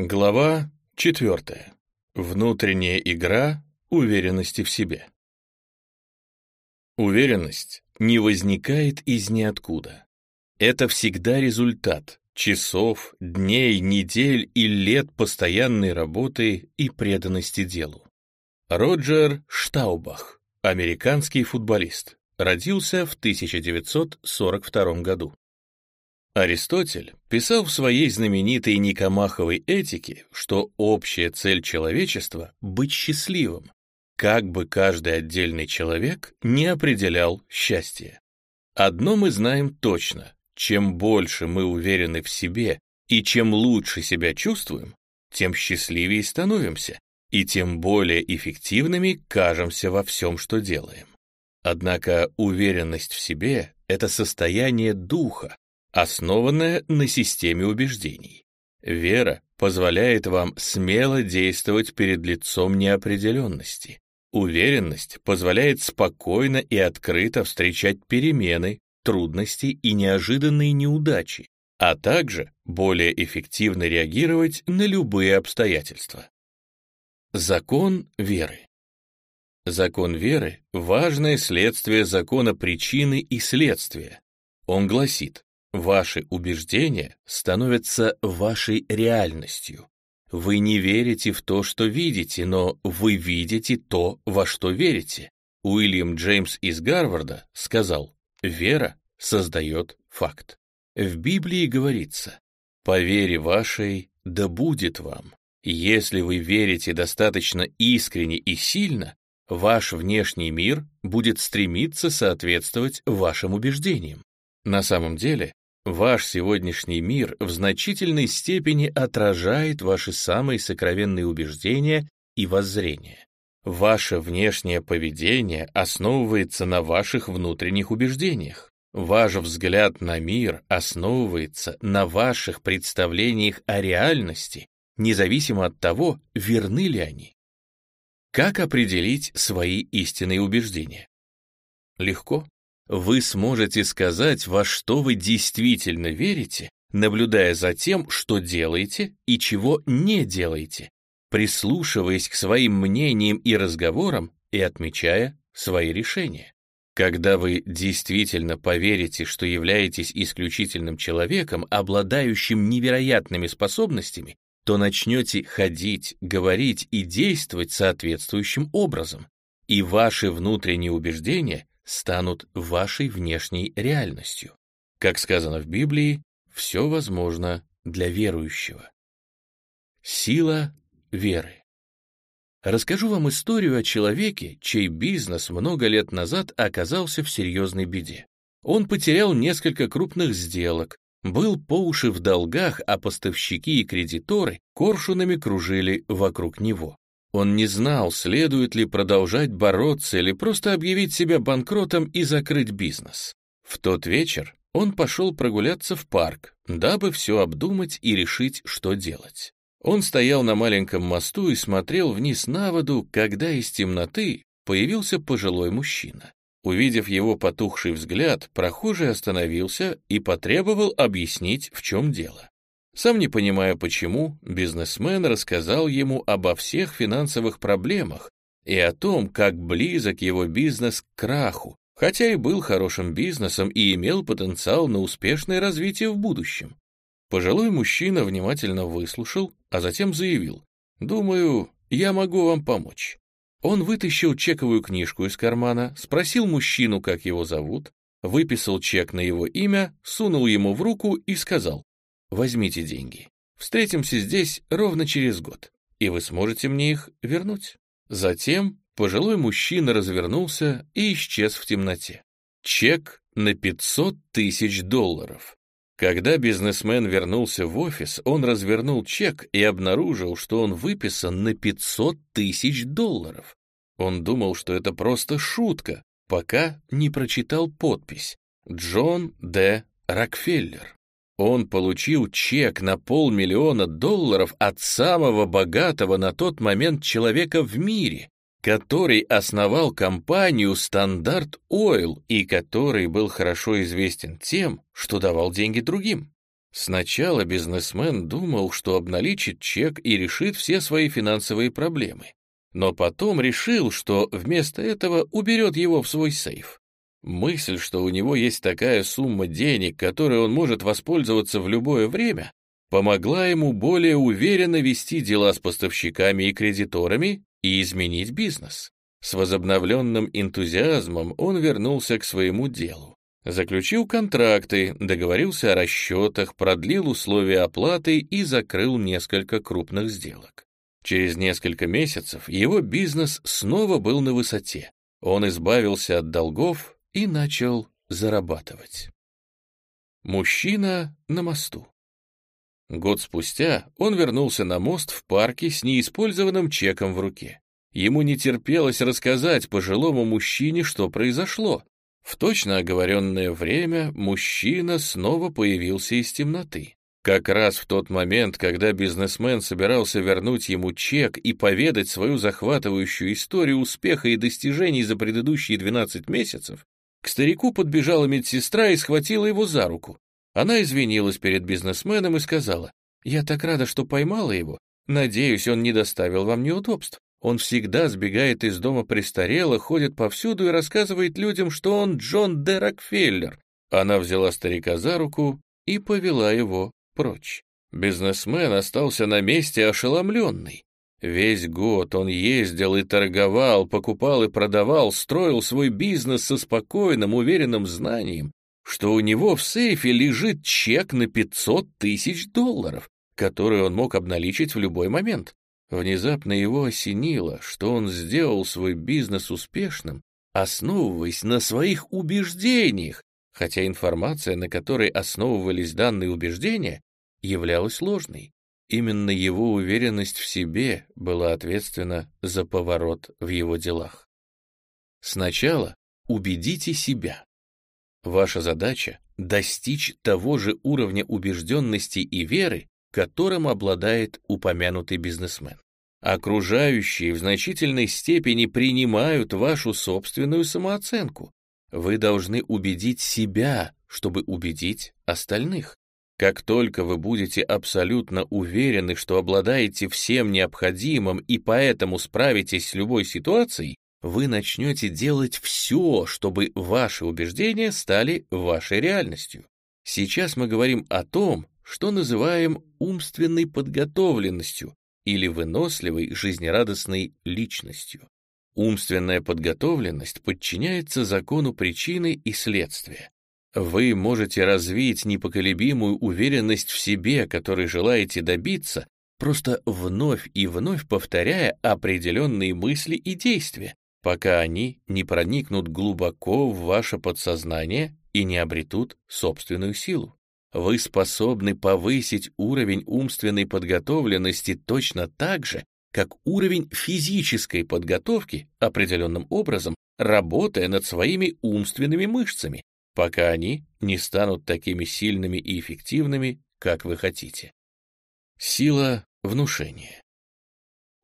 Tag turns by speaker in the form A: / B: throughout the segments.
A: Глава 4. Внутренняя игра уверенности в себе. Уверенность не возникает из ниоткуда. Это всегда результат часов, дней, недель и лет постоянной работы и преданности делу. Роджер Штаубах, американский футболист, родился в 1942 году. Аристотель писал в своей знаменитой Никомаховой этике, что общая цель человечества — быть счастливым, как бы каждый отдельный человек не определял счастье. Одно мы знаем точно — чем больше мы уверены в себе и чем лучше себя чувствуем, тем счастливее становимся и тем более эффективными кажемся во всем, что делаем. Однако уверенность в себе — это состояние духа, основанная на системе убеждений. Вера позволяет вам смело действовать перед лицом неопределенности. Уверенность позволяет спокойно и открыто встречать перемены, трудности и неожиданные неудачи, а также более эффективно реагировать на любые обстоятельства. Закон веры. Закон веры — важное следствие закона причины и следствия. Он гласит, Ваши убеждения становятся вашей реальностью. Вы не верите в то, что видите, но вы видите то, во что верите. Уильям Джеймс из Гарварда сказал, вера создает факт. В Библии говорится, по вере вашей да будет вам. Если вы верите достаточно искренне и сильно, ваш внешний мир будет стремиться соответствовать вашим убеждениям. На самом деле, Ваш сегодняшний мир в значительной степени отражает ваши самые сокровенные убеждения и воззрения. Ваше внешнее поведение основывается на ваших внутренних убеждениях. Ваш взгляд на мир основывается на ваших представлениях о реальности, независимо от того, верны ли они. Как определить свои истинные убеждения? Легко вы сможете сказать, во что вы действительно верите, наблюдая за тем, что делаете и чего не делаете, прислушиваясь к своим мнениям и разговорам и отмечая свои решения. Когда вы действительно поверите, что являетесь исключительным человеком, обладающим невероятными способностями, то начнете ходить, говорить и действовать соответствующим образом, и ваши внутренние убеждения станут вашей внешней реальностью. Как сказано в Библии, все возможно для верующего. Сила веры. Расскажу вам историю о человеке, чей бизнес много лет назад оказался в серьезной беде. Он потерял несколько крупных сделок, был по уши в долгах, а поставщики и кредиторы коршунами кружили вокруг него. Он не знал, следует ли продолжать бороться или просто объявить себя банкротом и закрыть бизнес. В тот вечер он пошел прогуляться в парк, дабы все обдумать и решить, что делать. Он стоял на маленьком мосту и смотрел вниз на воду, когда из темноты появился пожилой мужчина. Увидев его потухший взгляд, прохожий остановился и потребовал объяснить, в чем дело. Сам не понимая почему, бизнесмен рассказал ему обо всех финансовых проблемах и о том, как близок его бизнес к краху, хотя и был хорошим бизнесом и имел потенциал на успешное развитие в будущем. Пожилой мужчина внимательно выслушал, а затем заявил, «Думаю, я могу вам помочь». Он вытащил чековую книжку из кармана, спросил мужчину, как его зовут, выписал чек на его имя, сунул ему в руку и сказал, Возьмите деньги. Встретимся здесь ровно через год, и вы сможете мне их вернуть». Затем пожилой мужчина развернулся и исчез в темноте. Чек на 500 тысяч долларов. Когда бизнесмен вернулся в офис, он развернул чек и обнаружил, что он выписан на 500 тысяч долларов. Он думал, что это просто шутка, пока не прочитал подпись «Джон Д. Рокфеллер». Он получил чек на полмиллиона долларов от самого богатого на тот момент человека в мире, который основал компанию Стандарт Ойл и который был хорошо известен тем, что давал деньги другим. Сначала бизнесмен думал, что обналичит чек и решит все свои финансовые проблемы, но потом решил, что вместо этого уберет его в свой сейф. Мысль, что у него есть такая сумма денег, которой он может воспользоваться в любое время, помогла ему более уверенно вести дела с поставщиками и кредиторами и изменить бизнес. С возобновленным энтузиазмом он вернулся к своему делу. Заключил контракты, договорился о расчетах, продлил условия оплаты и закрыл несколько крупных сделок. Через несколько месяцев его бизнес снова был на высоте. Он избавился от долгов и начал зарабатывать. Мужчина на мосту. Год спустя он вернулся на мост в парке с неиспользованным чеком в руке. Ему не терпелось рассказать пожилому мужчине, что произошло. В точно оговоренное время мужчина снова появился из темноты. Как раз в тот момент, когда бизнесмен собирался вернуть ему чек и поведать свою захватывающую историю успеха и достижений за предыдущие 12 месяцев, к старику подбежала медсестра и схватила его за руку. Она извинилась перед бизнесменом и сказала, «Я так рада, что поймала его. Надеюсь, он не доставил вам неудобств. Он всегда сбегает из дома престарелых, ходит повсюду и рассказывает людям, что он Джон Д. Рокфеллер». Она взяла старика за руку и повела его прочь. Бизнесмен остался на месте ошеломленный. Весь год он ездил и торговал, покупал и продавал, строил свой бизнес со спокойным, уверенным знанием, что у него в сейфе лежит чек на 500 тысяч долларов, который он мог обналичить в любой момент. Внезапно его осенило, что он сделал свой бизнес успешным, основываясь на своих убеждениях, хотя информация, на которой основывались данные убеждения, являлась ложной. Именно его уверенность в себе была ответственна за поворот в его делах. Сначала убедите себя. Ваша задача — достичь того же уровня убежденности и веры, которым обладает упомянутый бизнесмен. Окружающие в значительной степени принимают вашу собственную самооценку. Вы должны убедить себя, чтобы убедить остальных. Как только вы будете абсолютно уверены, что обладаете всем необходимым и поэтому справитесь с любой ситуацией, вы начнете делать все, чтобы ваши убеждения стали вашей реальностью. Сейчас мы говорим о том, что называем умственной подготовленностью или выносливой жизнерадостной личностью. Умственная подготовленность подчиняется закону причины и следствия. Вы можете развить непоколебимую уверенность в себе, которой желаете добиться, просто вновь и вновь повторяя определенные мысли и действия, пока они не проникнут глубоко в ваше подсознание и не обретут собственную силу. Вы способны повысить уровень умственной подготовленности точно так же, как уровень физической подготовки определенным образом, работая над своими умственными мышцами, пока они не станут такими сильными и эффективными, как вы хотите. Сила внушения.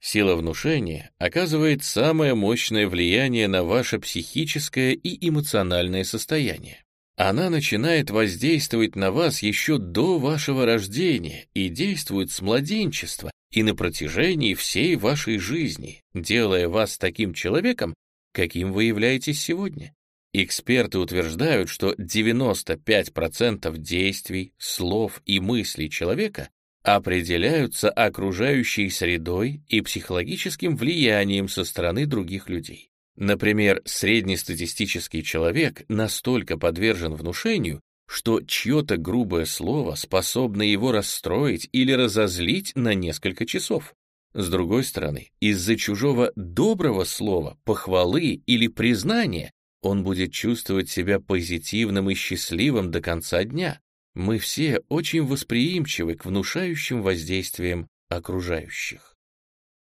A: Сила внушения оказывает самое мощное влияние на ваше психическое и эмоциональное состояние. Она начинает воздействовать на вас еще до вашего рождения и действует с младенчества и на протяжении всей вашей жизни, делая вас таким человеком, каким вы являетесь сегодня. Эксперты утверждают, что 95% действий, слов и мыслей человека определяются окружающей средой и психологическим влиянием со стороны других людей. Например, среднестатистический человек настолько подвержен внушению, что чье-то грубое слово способно его расстроить или разозлить на несколько часов. С другой стороны, из-за чужого доброго слова, похвалы или признания он будет чувствовать себя позитивным и счастливым до конца дня. Мы все очень восприимчивы к внушающим воздействиям окружающих.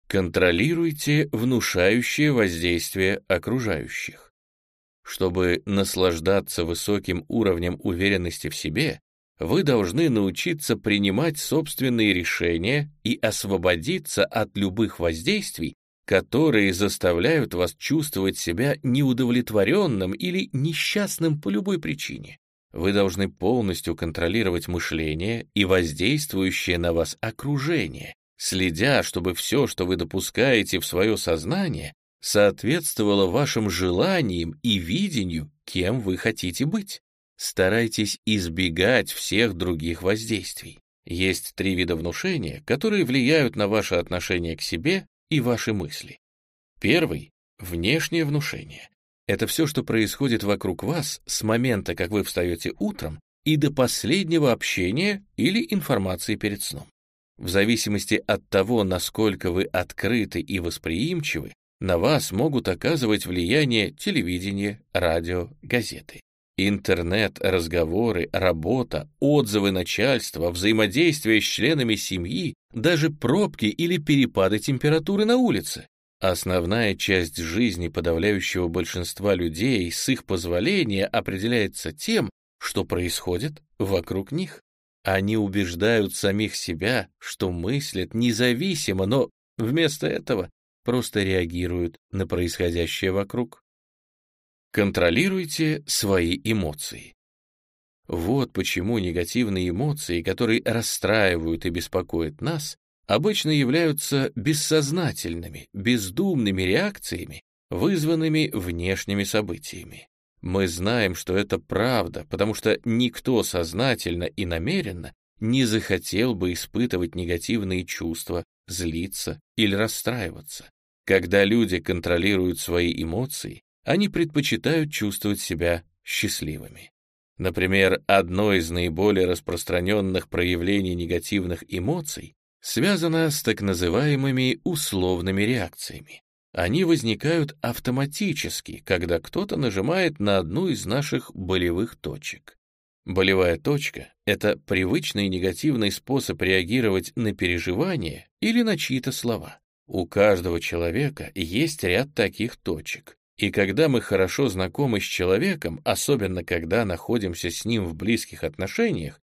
A: Контролируйте внушающее воздействие окружающих. Чтобы наслаждаться высоким уровнем уверенности в себе, вы должны научиться принимать собственные решения и освободиться от любых воздействий, которые заставляют вас чувствовать себя неудовлетворенным или несчастным по любой причине. Вы должны полностью контролировать мышление и воздействующее на вас окружение, следя, чтобы все, что вы допускаете в свое сознание, соответствовало вашим желаниям и видению, кем вы хотите быть. Старайтесь избегать всех других воздействий. Есть три вида внушения, которые влияют на ваше отношение к себе и ваши мысли. Первый — внешнее внушение. Это все, что происходит вокруг вас с момента, как вы встаете утром, и до последнего общения или информации перед сном. В зависимости от того, насколько вы открыты и восприимчивы, на вас могут оказывать влияние телевидение, радио, газеты. Интернет, разговоры, работа, отзывы начальства, взаимодействие с членами семьи, даже пробки или перепады температуры на улице. Основная часть жизни подавляющего большинства людей с их позволения определяется тем, что происходит вокруг них. Они убеждают самих себя, что мыслят независимо, но вместо этого просто реагируют на происходящее вокруг. Контролируйте свои эмоции. Вот почему негативные эмоции, которые расстраивают и беспокоят нас, обычно являются бессознательными, бездумными реакциями, вызванными внешними событиями. Мы знаем, что это правда, потому что никто сознательно и намеренно не захотел бы испытывать негативные чувства, злиться или расстраиваться. Когда люди контролируют свои эмоции, они предпочитают чувствовать себя счастливыми. Например, одно из наиболее распространенных проявлений негативных эмоций связано с так называемыми условными реакциями. Они возникают автоматически, когда кто-то нажимает на одну из наших болевых точек. Болевая точка — это привычный негативный способ реагировать на переживания или на чьи-то слова. У каждого человека есть ряд таких точек. И когда мы хорошо знакомы с человеком, особенно когда находимся с ним в близких отношениях,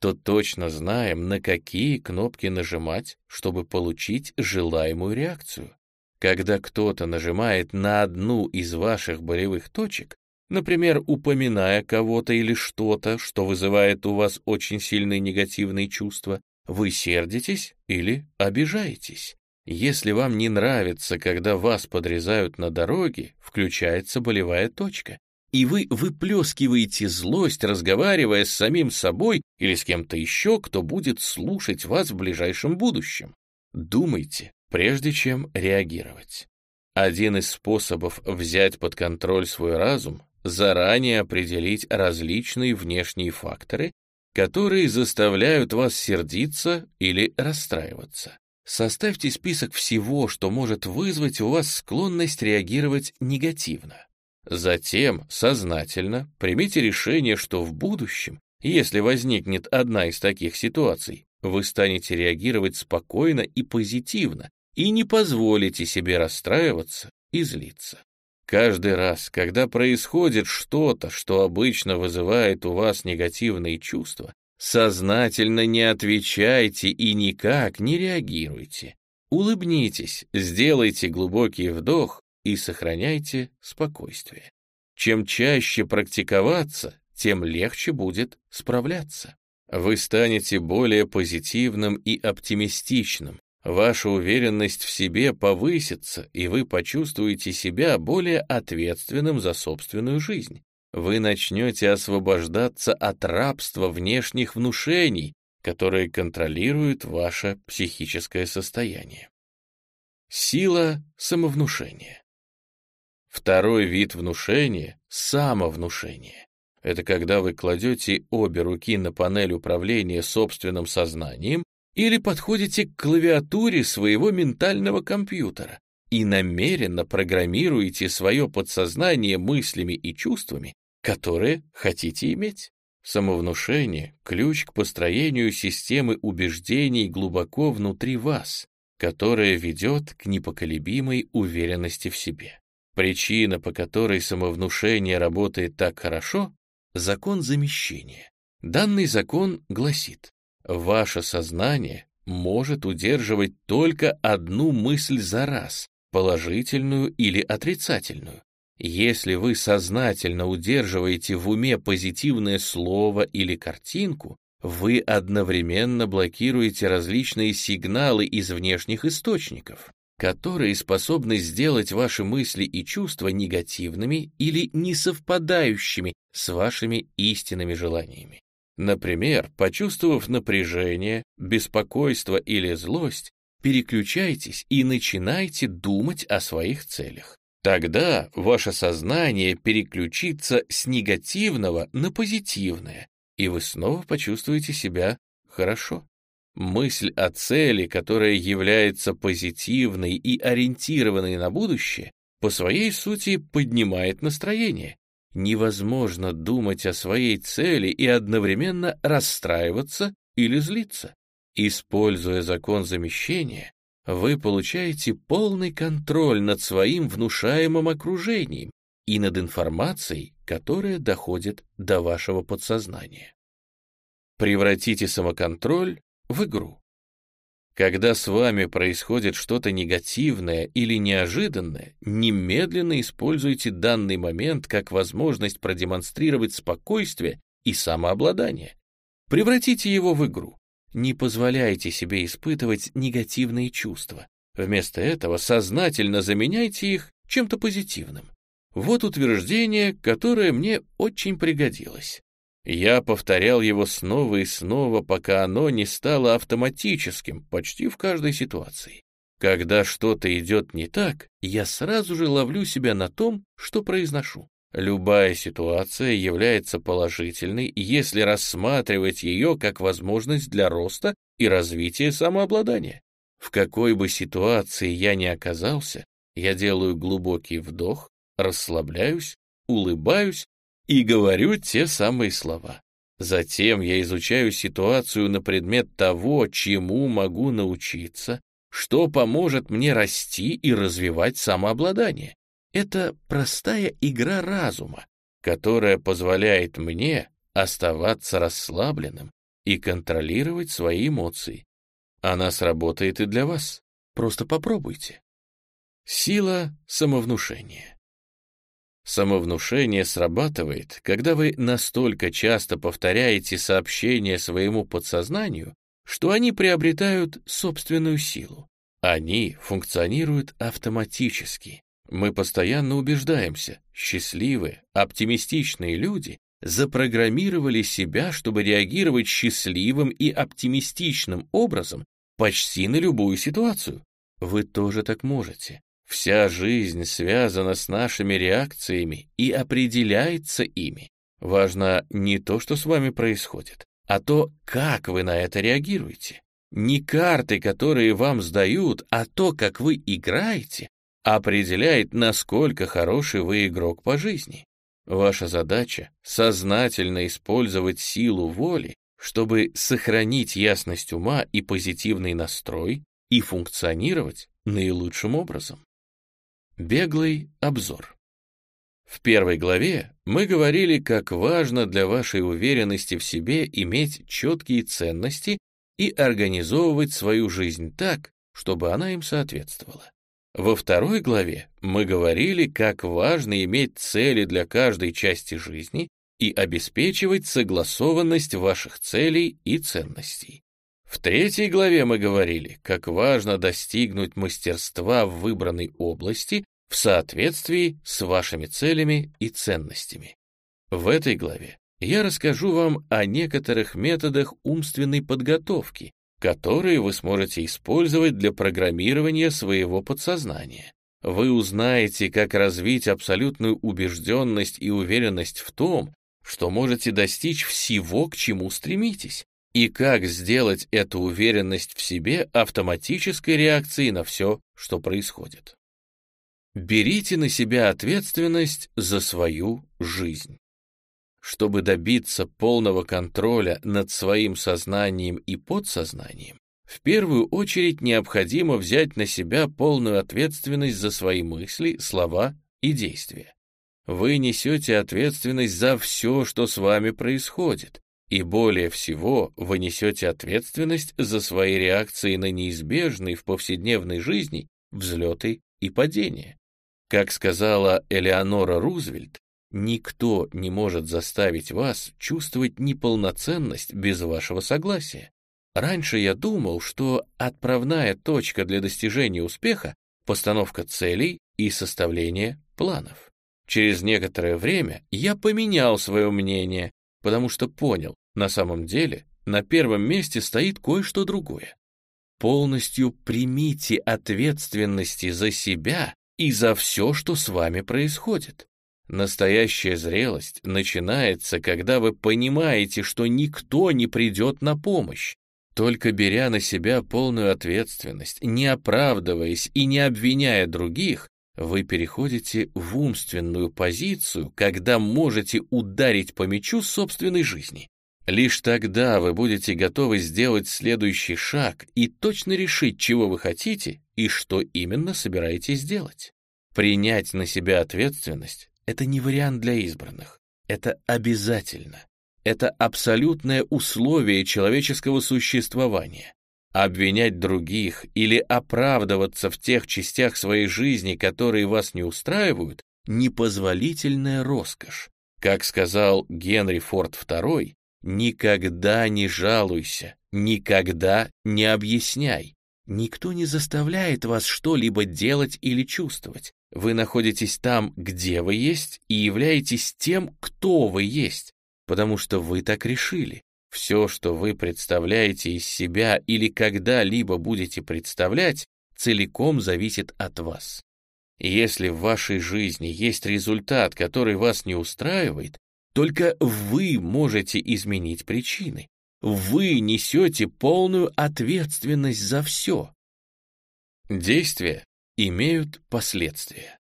A: то точно знаем, на какие кнопки нажимать, чтобы получить желаемую реакцию. Когда кто-то нажимает на одну из ваших болевых точек, например, упоминая кого-то или что-то, что вызывает у вас очень сильные негативные чувства, вы сердитесь или обижаетесь. Если вам не нравится, когда вас подрезают на дороге, включается болевая точка и вы выплескиваете злость, разговаривая с самим собой или с кем-то еще, кто будет слушать вас в ближайшем будущем. Думайте, прежде чем реагировать. Один из способов взять под контроль свой разум — заранее определить различные внешние факторы, которые заставляют вас сердиться или расстраиваться. Составьте список всего, что может вызвать у вас склонность реагировать негативно. Затем сознательно примите решение, что в будущем, если возникнет одна из таких ситуаций, вы станете реагировать спокойно и позитивно и не позволите себе расстраиваться и злиться. Каждый раз, когда происходит что-то, что обычно вызывает у вас негативные чувства, сознательно не отвечайте и никак не реагируйте. Улыбнитесь, сделайте глубокий вдох и сохраняйте спокойствие. Чем чаще практиковаться, тем легче будет справляться. Вы станете более позитивным и оптимистичным, ваша уверенность в себе повысится, и вы почувствуете себя более ответственным за собственную жизнь. Вы начнете освобождаться от рабства внешних внушений, которые контролируют ваше психическое состояние. Сила самовнушения. Второй вид внушения — самовнушение. Это когда вы кладете обе руки на панель управления собственным сознанием или подходите к клавиатуре своего ментального компьютера и намеренно программируете свое подсознание мыслями и чувствами, которые хотите иметь. Самовнушение — ключ к построению системы убеждений глубоко внутри вас, которая ведет к непоколебимой уверенности в себе. Причина, по которой самовнушение работает так хорошо — закон замещения. Данный закон гласит, ваше сознание может удерживать только одну мысль за раз, положительную или отрицательную. Если вы сознательно удерживаете в уме позитивное слово или картинку, вы одновременно блокируете различные сигналы из внешних источников, которые способны сделать ваши мысли и чувства негативными или несовпадающими с вашими истинными желаниями. Например, почувствовав напряжение, беспокойство или злость, переключайтесь и начинайте думать о своих целях. Тогда ваше сознание переключится с негативного на позитивное, и вы снова почувствуете себя хорошо. Мысль о цели, которая является позитивной и ориентированной на будущее, по своей сути поднимает настроение. Невозможно думать о своей цели и одновременно расстраиваться или злиться. Используя закон замещения, вы получаете полный контроль над своим внушаемым окружением и над информацией, которая доходит до вашего подсознания. Превратите самоконтроль в игру. Когда с вами происходит что-то негативное или неожиданное, немедленно используйте данный момент как возможность продемонстрировать спокойствие и самообладание. Превратите его в игру. Не позволяйте себе испытывать негативные чувства. Вместо этого сознательно заменяйте их чем-то позитивным. Вот утверждение, которое мне очень пригодилось. Я повторял его снова и снова, пока оно не стало автоматическим почти в каждой ситуации. Когда что-то идет не так, я сразу же ловлю себя на том, что произношу. Любая ситуация является положительной, если рассматривать ее как возможность для роста и развития самообладания. В какой бы ситуации я ни оказался, я делаю глубокий вдох, расслабляюсь, улыбаюсь и говорю те самые слова. Затем я изучаю ситуацию на предмет того, чему могу научиться, что поможет мне расти и развивать самообладание. Это простая игра разума, которая позволяет мне оставаться расслабленным и контролировать свои эмоции. Она сработает и для вас. Просто попробуйте. Сила самовнушения. Самовнушение срабатывает, когда вы настолько часто повторяете сообщения своему подсознанию, что они приобретают собственную силу. Они функционируют автоматически, мы постоянно убеждаемся, счастливые, оптимистичные люди запрограммировали себя, чтобы реагировать счастливым и оптимистичным образом почти на любую ситуацию. Вы тоже так можете. Вся жизнь связана с нашими реакциями и определяется ими. Важно не то, что с вами происходит, а то, как вы на это реагируете. Не карты, которые вам сдают, а то, как вы играете, определяет, насколько хороший вы игрок по жизни. Ваша задача — сознательно использовать силу воли, чтобы сохранить ясность ума и позитивный настрой и функционировать наилучшим образом. Беглый обзор. В первой главе мы говорили, как важно для вашей уверенности в себе иметь четкие ценности и организовывать свою жизнь так, чтобы она им соответствовала. Во второй главе мы говорили, как важно иметь цели для каждой части жизни и обеспечивать согласованность ваших целей и ценностей. В третьей главе мы говорили, как важно достигнуть мастерства в выбранной области в соответствии с вашими целями и ценностями. В этой главе я расскажу вам о некоторых методах умственной подготовки, которые вы сможете использовать для программирования своего подсознания. Вы узнаете, как развить абсолютную убежденность и уверенность в том, что можете достичь всего, к чему стремитесь, и как сделать эту уверенность в себе автоматической реакцией на все, что происходит. Берите на себя ответственность за свою жизнь. Чтобы добиться полного контроля над своим сознанием и подсознанием, в первую очередь необходимо взять на себя полную ответственность за свои мысли, слова и действия. Вы несете ответственность за все, что с вами происходит, и более всего вы несете ответственность за свои реакции на неизбежные в повседневной жизни взлеты и падения. Как сказала Элеонора Рузвельт, никто не может заставить вас чувствовать неполноценность без вашего согласия. Раньше я думал, что отправная точка для достижения успеха — постановка целей и составление планов. Через некоторое время я поменял свое мнение, потому что понял, на самом деле на первом месте стоит кое-что другое. Полностью примите ответственности за себя и за все, что с вами происходит. Настоящая зрелость начинается, когда вы понимаете, что никто не придет на помощь. Только беря на себя полную ответственность, не оправдываясь и не обвиняя других, вы переходите в умственную позицию, когда можете ударить по мячу собственной жизни. Лишь тогда вы будете готовы сделать следующий шаг и точно решить, чего вы хотите и что именно собираетесь делать. Принять на себя ответственность — это не вариант для избранных. Это обязательно. Это абсолютное условие человеческого существования. Обвинять других или оправдываться в тех частях своей жизни, которые вас не устраивают, непозволительная роскошь. Как сказал Генри Форд II, Никогда не жалуйся, никогда не объясняй. Никто не заставляет вас что-либо делать или чувствовать. Вы находитесь там, где вы есть, и являетесь тем, кто вы есть, потому что вы так решили. Все, что вы представляете из себя или когда-либо будете представлять, целиком зависит от вас. Если в вашей жизни есть результат, который вас не устраивает, только вы можете изменить причины. Вы несете полную ответственность за все. Действия имеют последствия.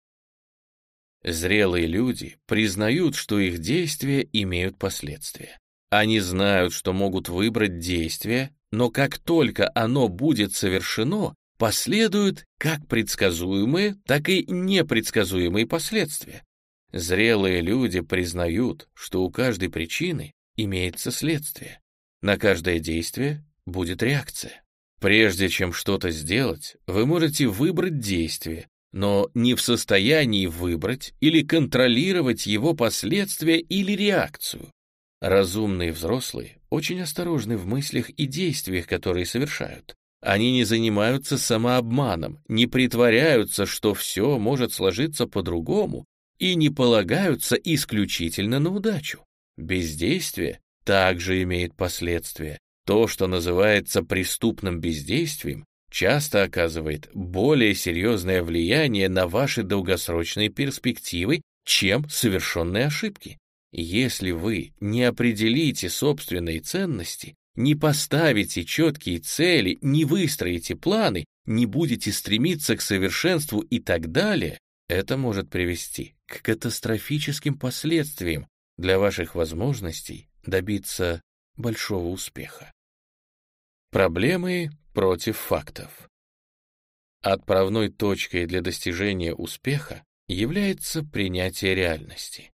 A: Зрелые люди признают, что их действия имеют последствия. Они знают, что могут выбрать действие, но как только оно будет совершено, последуют как предсказуемые, так и непредсказуемые последствия. Зрелые люди признают, что у каждой причины имеется следствие. На каждое действие будет реакция. Прежде чем что-то сделать, вы можете выбрать действие, но не в состоянии выбрать или контролировать его последствия или реакцию. Разумные взрослые очень осторожны в мыслях и действиях, которые совершают. Они не занимаются самообманом, не притворяются, что все может сложиться по-другому, и не полагаются исключительно на удачу. Бездействие также имеет последствия. То, что называется преступным бездействием, часто оказывает более серьезное влияние на ваши долгосрочные перспективы, чем совершенные ошибки. Если вы не определите собственные ценности, не поставите четкие цели, не выстроите планы, не будете стремиться к совершенству и так далее, это может привести к катастрофическим последствиям для ваших возможностей добиться большого успеха. Проблемы против фактов. Отправной точкой для достижения успеха является принятие реальности.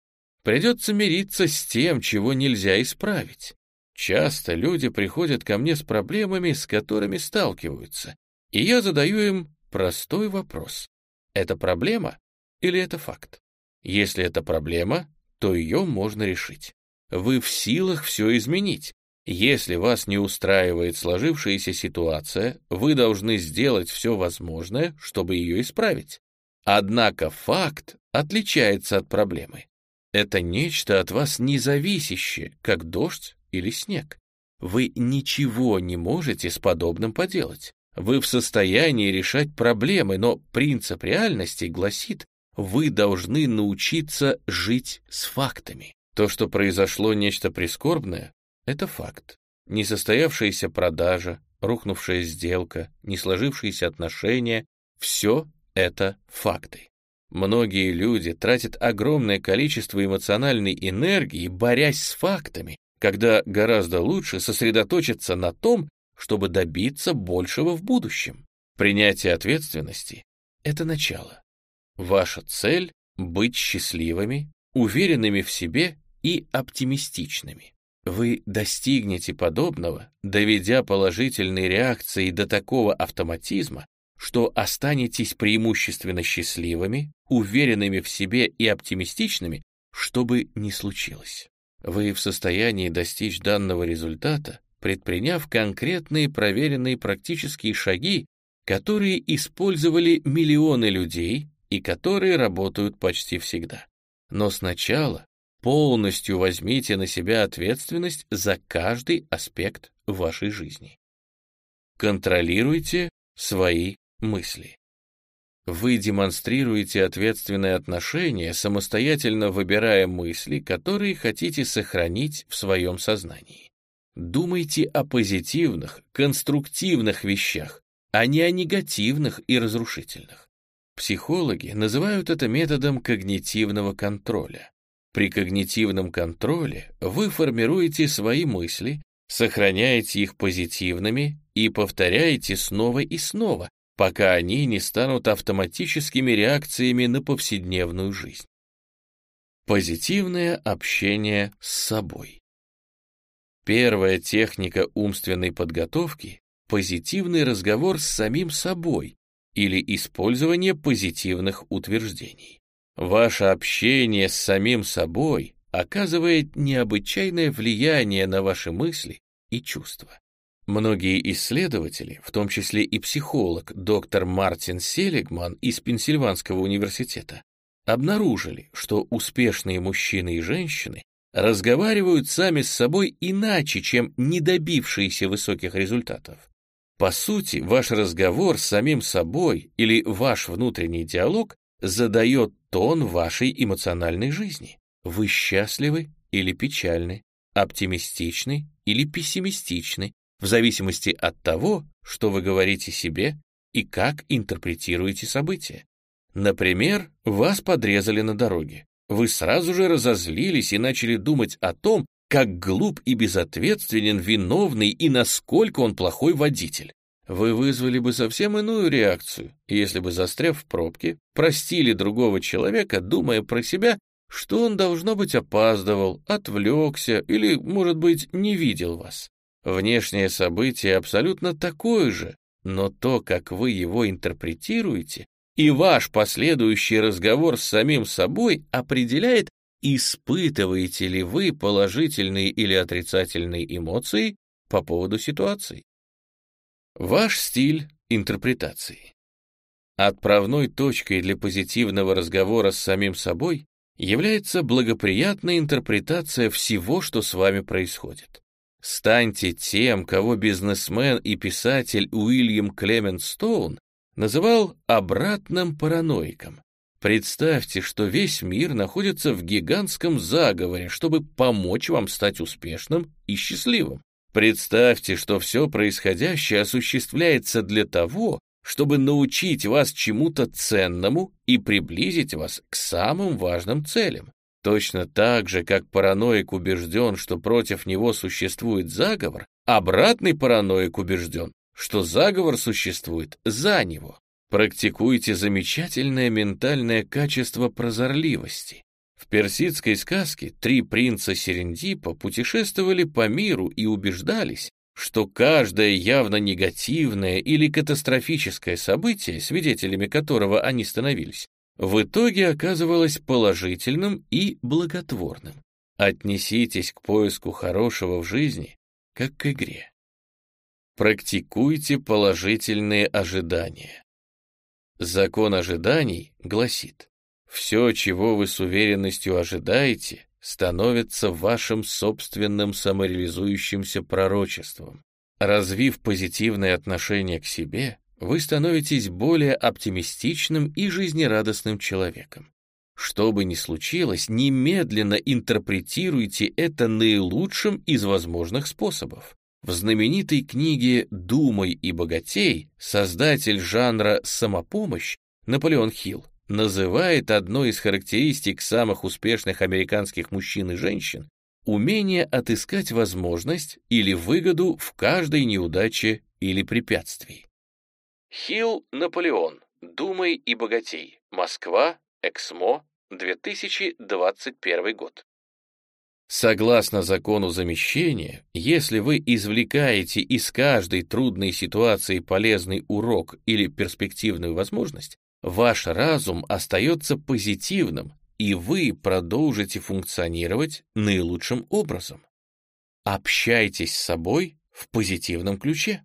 A: Придется мириться с тем, чего нельзя исправить. Часто люди приходят ко мне с проблемами, с которыми сталкиваются, и я задаю им простой вопрос. Это проблема или это факт? Если это проблема, то ее можно решить. Вы в силах все изменить. Если вас не устраивает сложившаяся ситуация, вы должны сделать все возможное, чтобы ее исправить. Однако факт отличается от проблемы. Это нечто от вас независящее, как дождь или снег. Вы ничего не можете с подобным поделать. Вы в состоянии решать проблемы, но принцип реальности гласит, вы должны научиться жить с фактами. То, что произошло нечто прискорбное, это факт. Несостоявшаяся продажа, рухнувшая сделка, не сложившиеся отношения — все это факты. Многие люди тратят огромное количество эмоциональной энергии, борясь с фактами, когда гораздо лучше сосредоточиться на том, чтобы добиться большего в будущем. Принятие ответственности — это начало. Ваша цель — быть счастливыми, уверенными в себе и оптимистичными. Вы достигнете подобного, доведя положительные реакции до такого автоматизма, что останетесь преимущественно счастливыми, уверенными в себе и оптимистичными, что бы ни случилось. Вы в состоянии достичь данного результата, предприняв конкретные проверенные практические шаги, которые использовали миллионы людей и которые работают почти всегда. Но сначала полностью возьмите на себя ответственность за каждый аспект вашей жизни. Контролируйте свои мысли. Вы демонстрируете ответственное отношение, самостоятельно выбирая мысли, которые хотите сохранить в своем сознании. Думайте о позитивных, конструктивных вещах, а не о негативных и разрушительных. Психологи называют это методом когнитивного контроля. При когнитивном контроле вы формируете свои мысли, сохраняете их позитивными и повторяете снова и снова, пока они не станут автоматическими реакциями на повседневную жизнь. Позитивное общение с собой. Первая техника умственной подготовки — позитивный разговор с самим собой или использование позитивных утверждений. Ваше общение с самим собой оказывает необычайное влияние на ваши мысли и чувства. Многие исследователи, в том числе и психолог доктор Мартин Селигман из Пенсильванского университета, обнаружили, что успешные мужчины и женщины разговаривают сами с собой иначе, чем не добившиеся высоких результатов. По сути, ваш разговор с самим собой или ваш внутренний диалог задает тон вашей эмоциональной жизни. Вы счастливы или печальны, оптимистичны или пессимистичны, в зависимости от того, что вы говорите себе и как интерпретируете события. Например, вас подрезали на дороге. Вы сразу же разозлились и начали думать о том, как глуп и безответственен виновный и насколько он плохой водитель. Вы вызвали бы совсем иную реакцию, если бы, застряв в пробке, простили другого человека, думая про себя, что он, должно быть, опаздывал, отвлекся или, может быть, не видел вас. Внешнее событие абсолютно такое же, но то, как вы его интерпретируете, и ваш последующий разговор с самим собой определяет, испытываете ли вы положительные или отрицательные эмоции по поводу ситуации. Ваш стиль интерпретации. Отправной точкой для позитивного разговора с самим собой является благоприятная интерпретация всего, что с вами происходит. Станьте тем, кого бизнесмен и писатель Уильям Клемент Стоун называл обратным параноиком. Представьте, что весь мир находится в гигантском заговоре, чтобы помочь вам стать успешным и счастливым. Представьте, что все происходящее осуществляется для того, чтобы научить вас чему-то ценному и приблизить вас к самым важным целям. Точно так же, как параноик убежден, что против него существует заговор, обратный параноик убежден, что заговор существует за него. Практикуйте замечательное ментальное качество прозорливости. В персидской сказке три принца Серендипа путешествовали по миру и убеждались, что каждое явно негативное или катастрофическое событие, свидетелями которого они становились, в итоге оказывалось положительным и благотворным. Отнеситесь к поиску хорошего в жизни как к игре. Практикуйте положительные ожидания. Закон ожиданий гласит, все, чего вы с уверенностью ожидаете, становится вашим собственным самореализующимся пророчеством. Развив позитивное отношение к себе, вы становитесь более оптимистичным и жизнерадостным человеком. Что бы ни случилось, немедленно интерпретируйте это наилучшим из возможных способов. В знаменитой книге «Думай и богатей» создатель жанра «самопомощь» Наполеон Хилл называет одной из характеристик самых успешных американских мужчин и женщин умение отыскать возможность или выгоду в каждой неудаче или препятствии. Хилл Наполеон. Думай и богатей. Москва. Эксмо. 2021 год. Согласно закону замещения, если вы извлекаете из каждой трудной ситуации полезный урок или перспективную возможность, ваш разум остается позитивным, и вы продолжите функционировать наилучшим образом. Общайтесь с собой в позитивном ключе.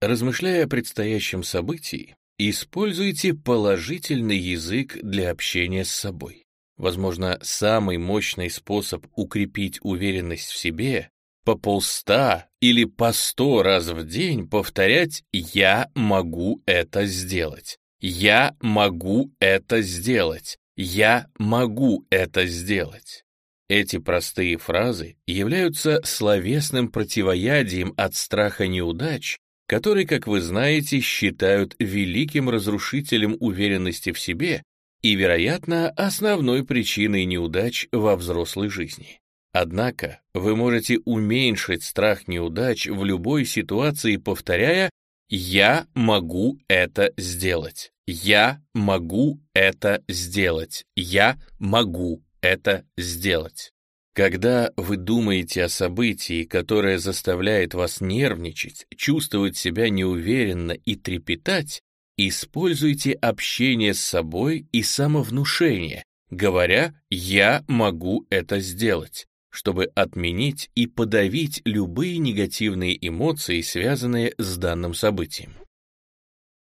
A: Размышляя о предстоящем событии, используйте положительный язык для общения с собой. Возможно, самый мощный способ укрепить уверенность в себе по полста или по сто раз в день повторять «я могу это сделать», «я могу это сделать», «я могу это сделать». Эти простые фразы являются словесным противоядием от страха неудач, который, как вы знаете, считают великим разрушителем уверенности в себе и, вероятно, основной причиной неудач во взрослой жизни. Однако вы можете уменьшить страх неудач в любой ситуации, повторяя «Я могу это сделать», «Я могу это сделать», «Я могу это сделать». Когда вы думаете о событии, которое заставляет вас нервничать, чувствовать себя неуверенно и трепетать, Используйте общение с собой и самовнушение, говоря «я могу это сделать», чтобы отменить и подавить любые негативные эмоции, связанные с данным событием.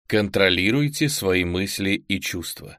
A: Контролируйте свои мысли и чувства.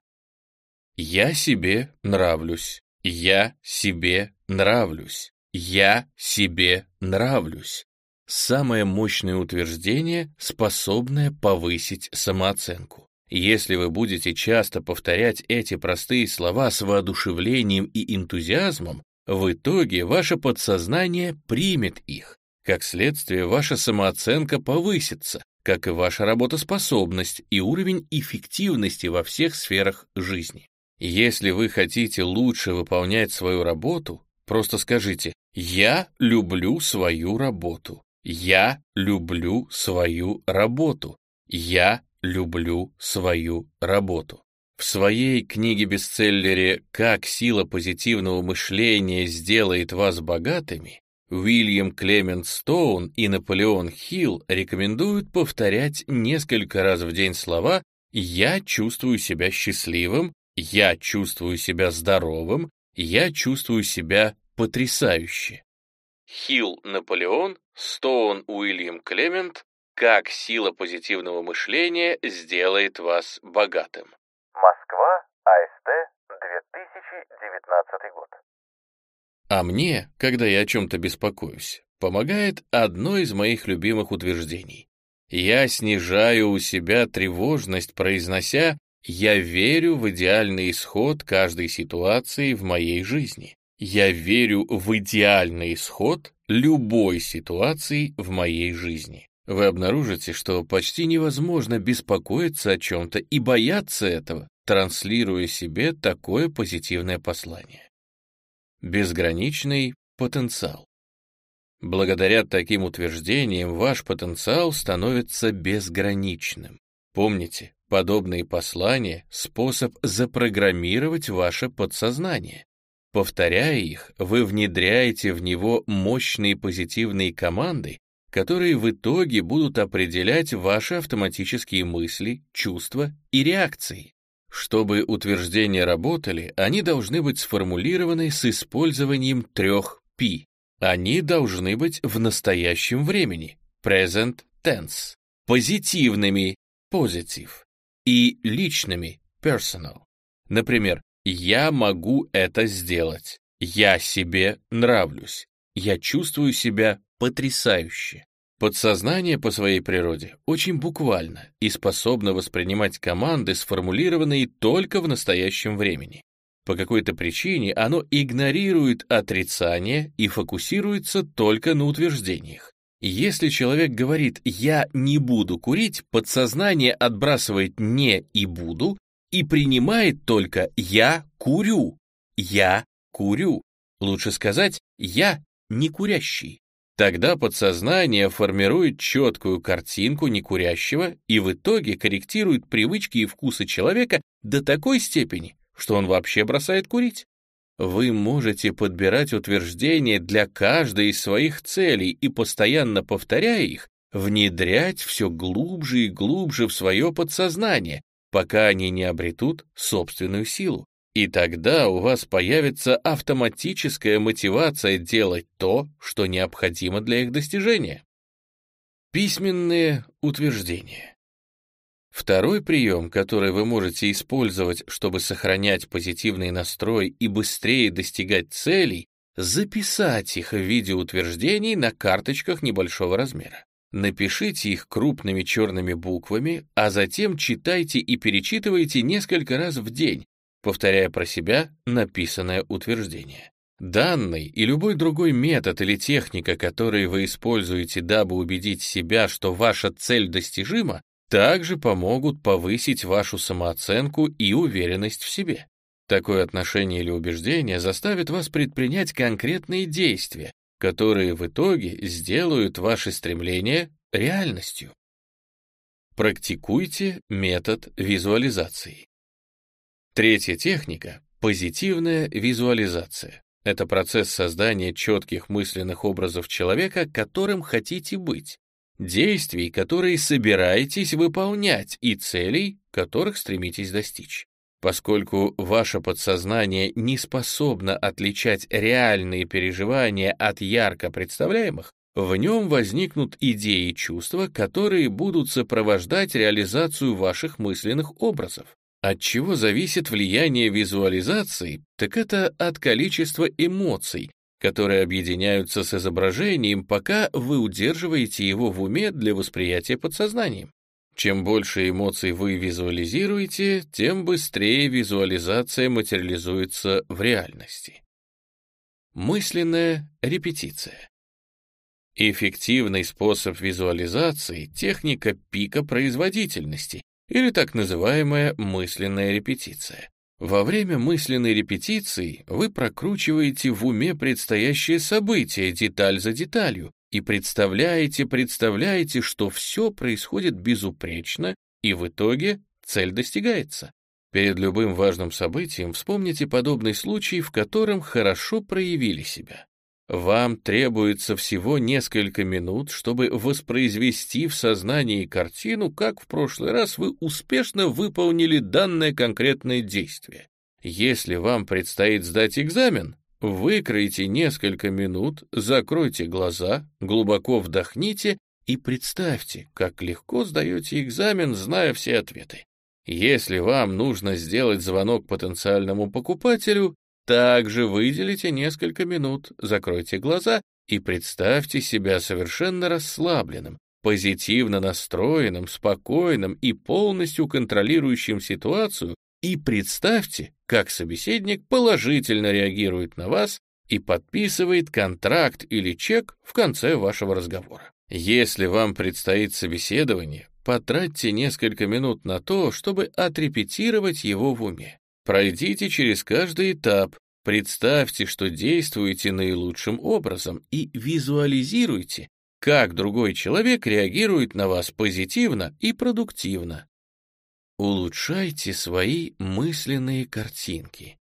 A: «Я себе нравлюсь», «Я себе нравлюсь», «Я себе нравлюсь», самое мощное утверждение, способное повысить самооценку. Если вы будете часто повторять эти простые слова с воодушевлением и энтузиазмом, в итоге ваше подсознание примет их. Как следствие, ваша самооценка повысится, как и ваша работоспособность и уровень эффективности во всех сферах жизни. Если вы хотите лучше выполнять свою работу, просто скажите «Я люблю свою работу». Я люблю свою работу. Я люблю свою работу. В своей книге-бестселлере «Как сила позитивного мышления сделает вас богатыми» Уильям Клемент Стоун и Наполеон Хилл рекомендуют повторять несколько раз в день слова «Я чувствую себя счастливым», «Я чувствую себя здоровым», «Я чувствую себя потрясающе». Хилл Наполеон Стоун Уильям Клемент «Как сила позитивного мышления сделает вас богатым».
B: Москва, АСТ, 2019 год.
A: А мне, когда я о чем-то беспокоюсь, помогает одно из моих любимых утверждений. Я снижаю у себя тревожность, произнося «Я верю в идеальный исход каждой ситуации в моей жизни». Я верю в идеальный исход любой ситуации в моей жизни. Вы обнаружите, что почти невозможно беспокоиться о чем-то и бояться этого, транслируя себе такое позитивное послание. Безграничный потенциал. Благодаря таким утверждениям ваш потенциал становится безграничным. Помните, подобные послания — способ запрограммировать ваше подсознание. Повторяя их, вы внедряете в него мощные позитивные команды, которые в итоге будут определять ваши автоматические мысли, чувства и реакции. Чтобы утверждения работали, они должны быть сформулированы с использованием трех P. Они должны быть в настоящем времени, present tense, позитивными, positive, и личными, personal. Например, я могу это сделать. Я себе нравлюсь. Я чувствую себя потрясающе. Подсознание по своей природе очень буквально и способно воспринимать команды, сформулированные только в настоящем времени. По какой-то причине оно игнорирует отрицание и фокусируется только на утверждениях. Если человек говорит «я не буду курить», подсознание отбрасывает «не» и «буду» и принимает только «я курю». «Я курю». Лучше сказать «я не курящий». Тогда подсознание формирует четкую картинку некурящего и в итоге корректирует привычки и вкусы человека до такой степени, что он вообще бросает курить. Вы можете подбирать утверждения для каждой из своих целей и, постоянно повторяя их, внедрять все глубже и глубже в свое подсознание, пока они не обретут собственную силу. И тогда у вас появится автоматическая мотивация делать то, что необходимо для их достижения. Письменные утверждения. Второй прием, который вы можете использовать, чтобы сохранять позитивный настрой и быстрее достигать целей, записать их в виде утверждений на карточках небольшого размера. Напишите их крупными черными буквами, а затем читайте и перечитывайте несколько раз в день, повторяя про себя написанное утверждение. Данный и любой другой метод или техника, которые вы используете, дабы убедить себя, что ваша цель достижима, также помогут повысить вашу самооценку и уверенность в себе. Такое отношение или убеждение заставит вас предпринять конкретные действия, которые в итоге сделают ваши стремления реальностью. Практикуйте метод визуализации. Третья техника — позитивная визуализация. Это процесс создания четких мысленных образов человека, которым хотите быть, действий, которые собираетесь выполнять, и целей, которых стремитесь достичь. Поскольку ваше подсознание не способно отличать реальные переживания от ярко представляемых, в нем возникнут идеи и чувства, которые будут сопровождать реализацию ваших мысленных образов. От чего зависит влияние визуализации, так это от количества эмоций, которые объединяются с изображением, пока вы удерживаете его в уме для восприятия подсознанием. Чем больше эмоций вы визуализируете, тем быстрее визуализация материализуется в реальности. Мысленная репетиция. Эффективный способ визуализации — техника пика производительности, или так называемая мысленная репетиция. Во время мысленной репетиции вы прокручиваете в уме предстоящее событие деталь за деталью и представляете, представляете, что все происходит безупречно, и в итоге цель достигается. Перед любым важным событием вспомните подобный случай, в котором хорошо проявили себя. Вам требуется всего несколько минут, чтобы воспроизвести в сознании картину, как в прошлый раз вы успешно выполнили данное конкретное действие. Если вам предстоит сдать экзамен, выкройте несколько минут, закройте глаза, глубоко вдохните и представьте, как легко сдаете экзамен, зная все ответы. Если вам нужно сделать звонок потенциальному покупателю, также выделите несколько минут, закройте глаза и представьте себя совершенно расслабленным, позитивно настроенным, спокойным и полностью контролирующим ситуацию, и представьте, как собеседник положительно реагирует на вас и подписывает контракт или чек в конце вашего разговора. Если вам предстоит собеседование, потратьте несколько минут на то, чтобы отрепетировать его в уме. Пройдите через каждый этап, представьте, что действуете наилучшим образом и визуализируйте, как другой человек реагирует на вас позитивно и продуктивно. Улучшайте свои мысленные картинки.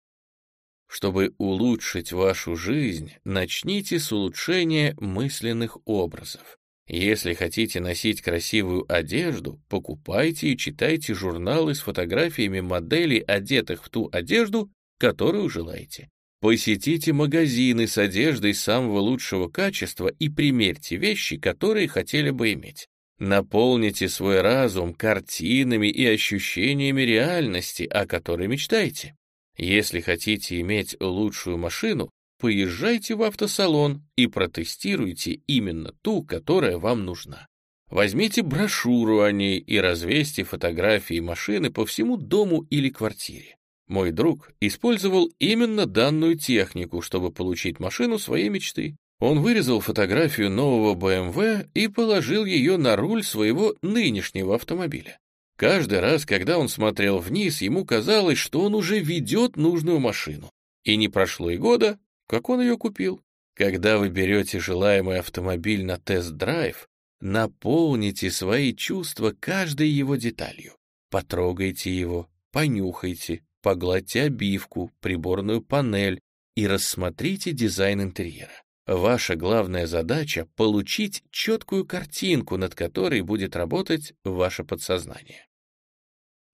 A: Чтобы улучшить вашу жизнь, начните с улучшения мысленных образов. Если хотите носить красивую одежду, покупайте и читайте журналы с фотографиями моделей, одетых в ту одежду, которую желаете. Посетите магазины с одеждой самого лучшего качества и примерьте вещи, которые хотели бы иметь. Наполните свой разум картинами и ощущениями реальности, о которой мечтаете. Если хотите иметь лучшую машину, поезжайте в автосалон и протестируйте именно ту, которая вам нужна. Возьмите брошюру о ней и развесьте фотографии машины по всему дому или квартире. Мой друг использовал именно данную технику, чтобы получить машину своей мечты. Он вырезал фотографию нового BMW и положил ее на руль своего нынешнего автомобиля. Каждый раз, когда он смотрел вниз, ему казалось, что он уже ведет нужную машину. И не прошло и года, как он ее купил. Когда вы берете желаемый автомобиль на тест-драйв, наполните свои чувства каждой его деталью. Потрогайте его, понюхайте, погладьте обивку, приборную панель, и рассмотрите дизайн интерьера. Ваша главная задача — получить четкую картинку, над которой будет работать ваше подсознание.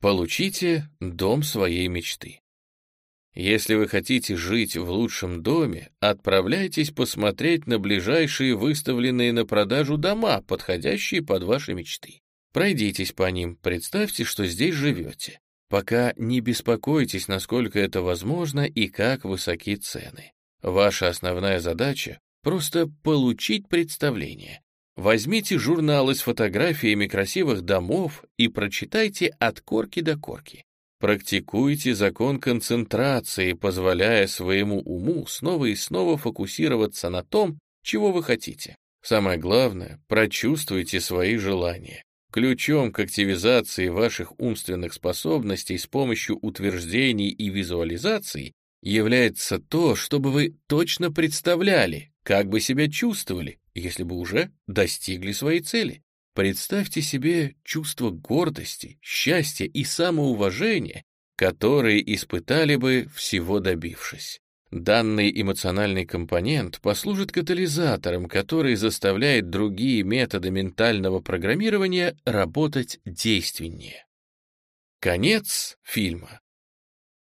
A: Получите дом своей мечты. Если вы хотите жить в лучшем доме, отправляйтесь посмотреть на ближайшие выставленные на продажу дома, подходящие под ваши мечты. Пройдитесь по ним, представьте, что здесь живете. Пока не беспокойтесь, насколько это возможно и как высоки цены. Ваша основная задача — просто получить представление. Возьмите журналы с фотографиями красивых домов и прочитайте от корки до корки. Практикуйте закон концентрации, позволяя своему уму снова и снова фокусироваться на том, чего вы хотите. Самое главное, прочувствуйте свои желания. Ключом к активизации ваших умственных способностей с помощью утверждений и визуализаций является то, чтобы вы точно представляли, как бы себя чувствовали, если бы уже достигли своей цели. Представьте себе чувство гордости, счастья и самоуважения, которые испытали бы, всего добившись. Данный эмоциональный компонент послужит катализатором, который заставляет другие методы ментального программирования работать действеннее. Конец фильма.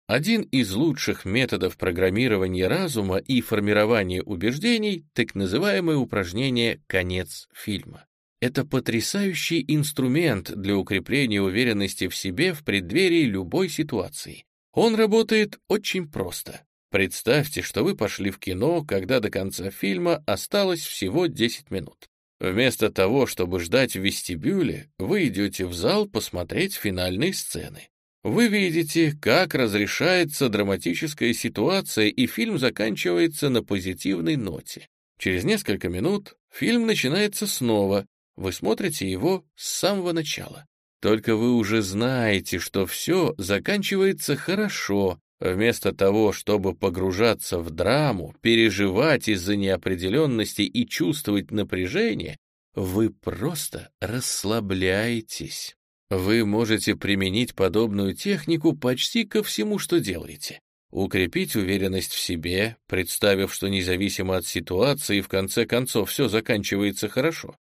A: Один из лучших методов программирования разума и формирования убеждений — так называемое упражнение «конец фильма». Это потрясающий инструмент для укрепления уверенности в себе в преддверии любой ситуации. Он работает очень просто. Представьте, что вы пошли в кино, когда до конца фильма осталось всего 10 минут. Вместо того, чтобы ждать в вестибюле, вы идете в зал посмотреть финальные сцены. Вы видите, как разрешается драматическая ситуация, и фильм заканчивается на позитивной ноте. Через несколько минут фильм начинается снова. Вы смотрите его с самого начала. Только вы уже знаете, что все заканчивается хорошо, вместо того, чтобы погружаться в драму, переживать из-за неопределенности и чувствовать напряжение, вы просто расслабляетесь. Вы можете применить подобную технику почти ко всему, что делаете. Укрепить уверенность в себе, представив, что независимо от ситуации, в конце концов все заканчивается хорошо.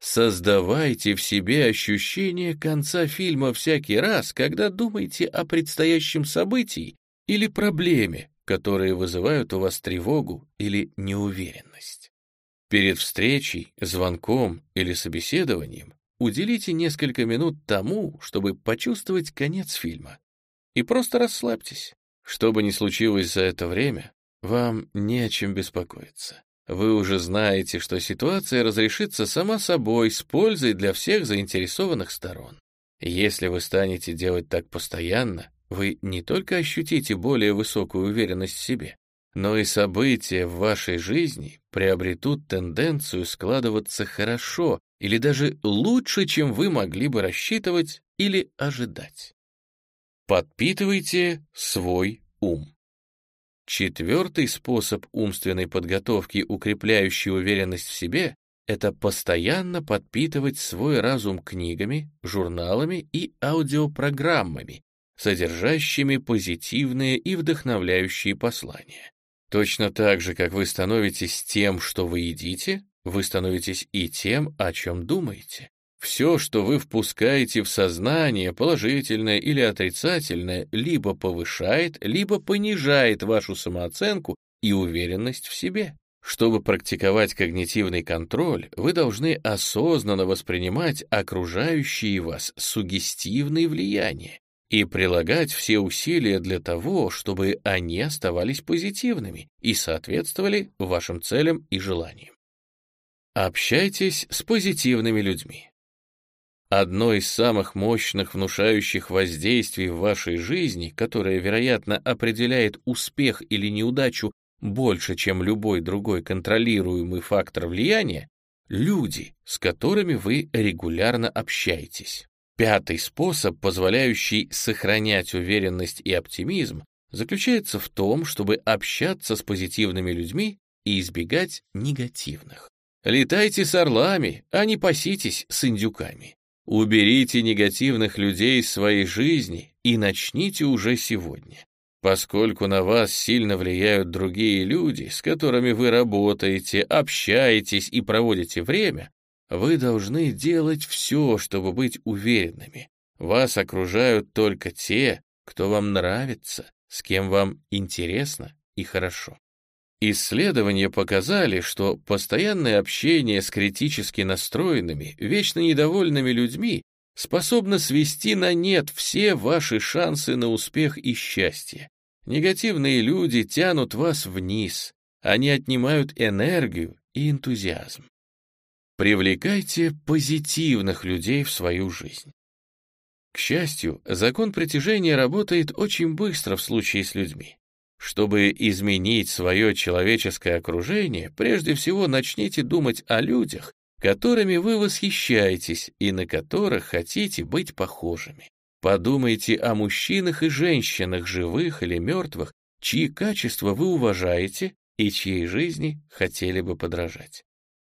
A: Создавайте в себе ощущение конца фильма всякий раз, когда думаете о предстоящем событии или проблеме, которые вызывают у вас тревогу или неуверенность. Перед встречей, звонком или собеседованием Уделите несколько минут тому, чтобы почувствовать конец фильма. И просто расслабьтесь. Что бы ни случилось за это время, вам не о чем беспокоиться. Вы уже знаете, что ситуация разрешится сама собой с пользой для всех заинтересованных сторон. Если вы станете делать так постоянно, вы не только ощутите более высокую уверенность в себе, но и события в вашей жизни приобретут тенденцию складываться хорошо или даже лучше, чем вы могли бы рассчитывать или ожидать. Подпитывайте свой ум. Четвертый способ умственной подготовки, укрепляющий уверенность в себе, это постоянно подпитывать свой разум книгами, журналами и аудиопрограммами, содержащими позитивные и вдохновляющие послания. Точно так же, как вы становитесь тем, что вы едите, вы становитесь и тем, о чем думаете. Все, что вы впускаете в сознание, положительное или отрицательное, либо повышает, либо понижает вашу самооценку и уверенность в себе. Чтобы практиковать когнитивный контроль, вы должны осознанно воспринимать окружающие вас сугестивные влияния и прилагать все усилия для того, чтобы они оставались позитивными и соответствовали вашим целям и желаниям. Общайтесь с позитивными людьми. Одно из самых мощных внушающих воздействий в вашей жизни, которое, вероятно, определяет успех или неудачу больше, чем любой другой контролируемый фактор влияния, люди, с которыми вы регулярно общаетесь. Пятый способ, позволяющий сохранять уверенность и оптимизм, заключается в том, чтобы общаться с позитивными людьми и избегать негативных. Летайте с орлами, а не паситесь с индюками. Уберите негативных людей из своей жизни и начните уже сегодня. Поскольку на вас сильно влияют другие люди, с которыми вы работаете, общаетесь и проводите время, вы должны делать все, чтобы быть уверенными. Вас окружают только те, кто вам нравится, с кем вам интересно и хорошо. Исследования показали, что постоянное общение с критически настроенными, вечно недовольными людьми способно свести на нет все ваши шансы на успех и счастье. Негативные люди тянут вас вниз, они отнимают энергию и энтузиазм. Привлекайте позитивных людей в свою жизнь. К счастью, закон притяжения работает очень быстро в случае с людьми. Чтобы изменить свое человеческое окружение, прежде всего начните думать о людях, которыми вы восхищаетесь и на которых хотите быть похожими. Подумайте о мужчинах и женщинах, живых или мертвых, чьи качества вы уважаете и чьей жизни хотели бы подражать.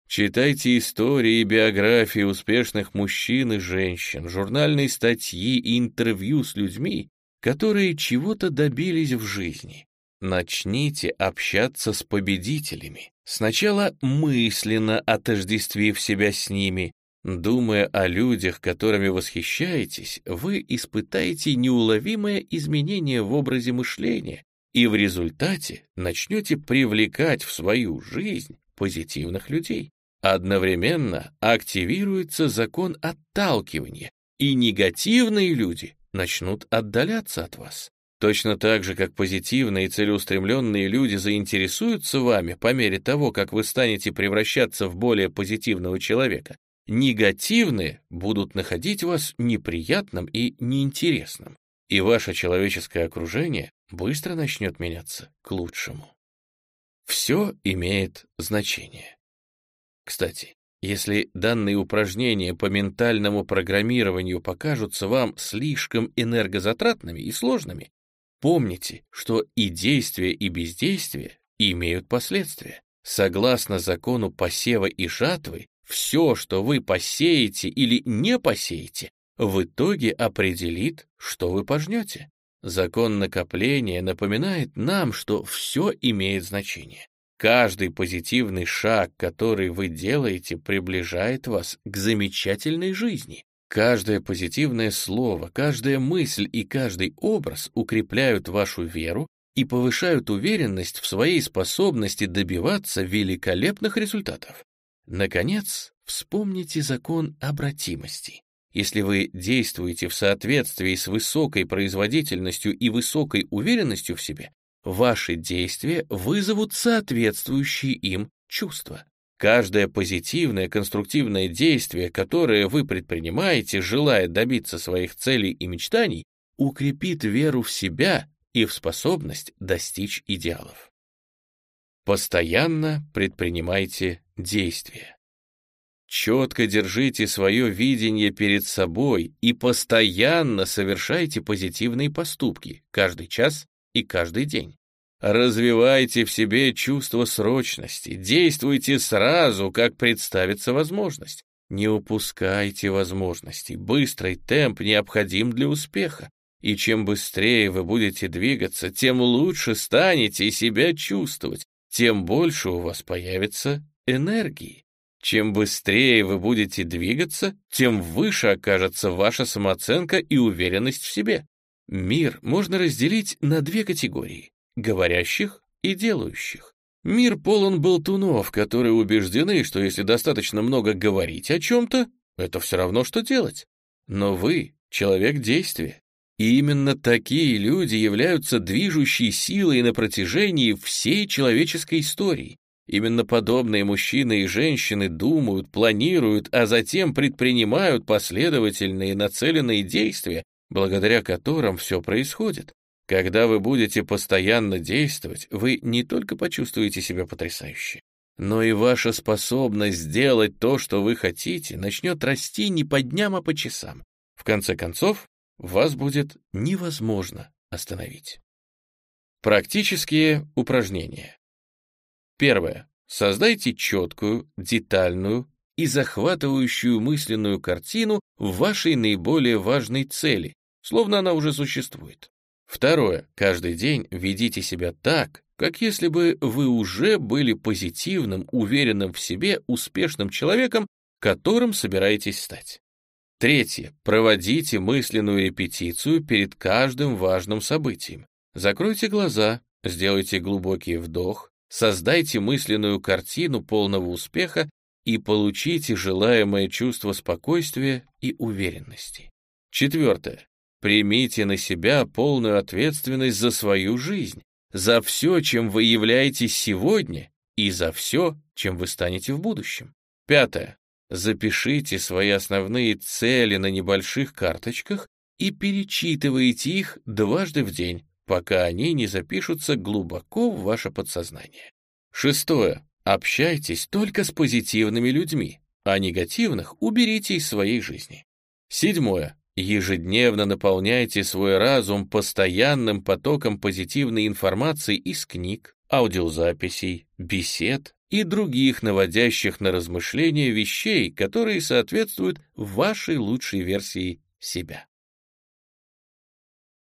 A: Читайте истории и биографии успешных мужчин и женщин, журнальные статьи и интервью с людьми, которые чего-то добились в жизни. Начните общаться с победителями, сначала мысленно отождествив себя с ними. Думая о людях, которыми восхищаетесь, вы испытаете неуловимое изменение в образе мышления и в результате начнете привлекать в свою жизнь позитивных людей. Одновременно активируется закон отталкивания, и негативные люди начнут отдаляться от вас. Точно так же, как позитивные и целеустремленные люди заинтересуются вами по мере того, как вы станете превращаться в более позитивного человека, негативные будут находить вас неприятным и неинтересным, и ваше человеческое окружение быстро начнет меняться к лучшему. Все имеет значение. Кстати, если данные упражнения по ментальному программированию покажутся вам слишком энергозатратными и сложными, Помните, что и действие, и бездействие имеют последствия. Согласно закону посева и жатвы, все, что вы посеете или не посеете, в итоге определит, что вы пожнете. Закон накопления напоминает нам, что все имеет значение. Каждый позитивный шаг, который вы делаете, приближает вас к замечательной жизни. Каждое позитивное слово, каждая мысль и каждый образ укрепляют вашу веру и повышают уверенность в своей способности добиваться великолепных результатов. Наконец, вспомните закон обратимости. Если вы действуете в соответствии с высокой производительностью и высокой уверенностью в себе, ваши действия вызовут соответствующие им чувства. Каждое позитивное, конструктивное действие, которое вы предпринимаете, желая добиться своих целей и мечтаний, укрепит веру в себя и в способность достичь идеалов. Постоянно предпринимайте действия. Четко держите свое видение перед собой и постоянно совершайте позитивные поступки каждый час и каждый день. Развивайте в себе чувство срочности, действуйте сразу, как представится возможность. Не упускайте возможностей, быстрый темп необходим для успеха. И чем быстрее вы будете двигаться, тем лучше станете себя чувствовать, тем больше у вас появится энергии. Чем быстрее вы будете двигаться, тем выше окажется ваша самооценка и уверенность в себе. Мир можно разделить на две категории говорящих и делающих. Мир полон болтунов, которые убеждены, что если достаточно много говорить о чем-то, это все равно, что делать. Но вы — человек действия. И именно такие люди являются движущей силой на протяжении всей человеческой истории. Именно подобные мужчины и женщины думают, планируют, а затем предпринимают последовательные нацеленные действия, благодаря которым все происходит. Когда вы будете постоянно действовать, вы не только почувствуете себя потрясающе, но и ваша способность сделать то, что вы хотите, начнет расти не по дням, а по часам. В конце концов, вас будет невозможно остановить. Практические упражнения. Первое. Создайте четкую, детальную и захватывающую мысленную картину вашей наиболее важной цели, словно она уже существует. Второе. Каждый день ведите себя так, как если бы вы уже были позитивным, уверенным в себе, успешным человеком, которым собираетесь стать. Третье. Проводите мысленную репетицию перед каждым важным событием. Закройте глаза, сделайте глубокий вдох, создайте мысленную картину полного успеха и получите желаемое чувство спокойствия и уверенности. Четвертое. Примите на себя полную ответственность за свою жизнь, за все, чем вы являетесь сегодня, и за все, чем вы станете в будущем. Пятое. Запишите свои основные цели на небольших карточках и перечитывайте их дважды в день, пока они не запишутся глубоко в ваше подсознание. Шестое. Общайтесь только с позитивными людьми, а негативных уберите из своей жизни. Седьмое. Ежедневно наполняйте свой разум постоянным потоком позитивной информации из книг, аудиозаписей, бесед и других наводящих на размышления вещей, которые соответствуют вашей лучшей версии себя.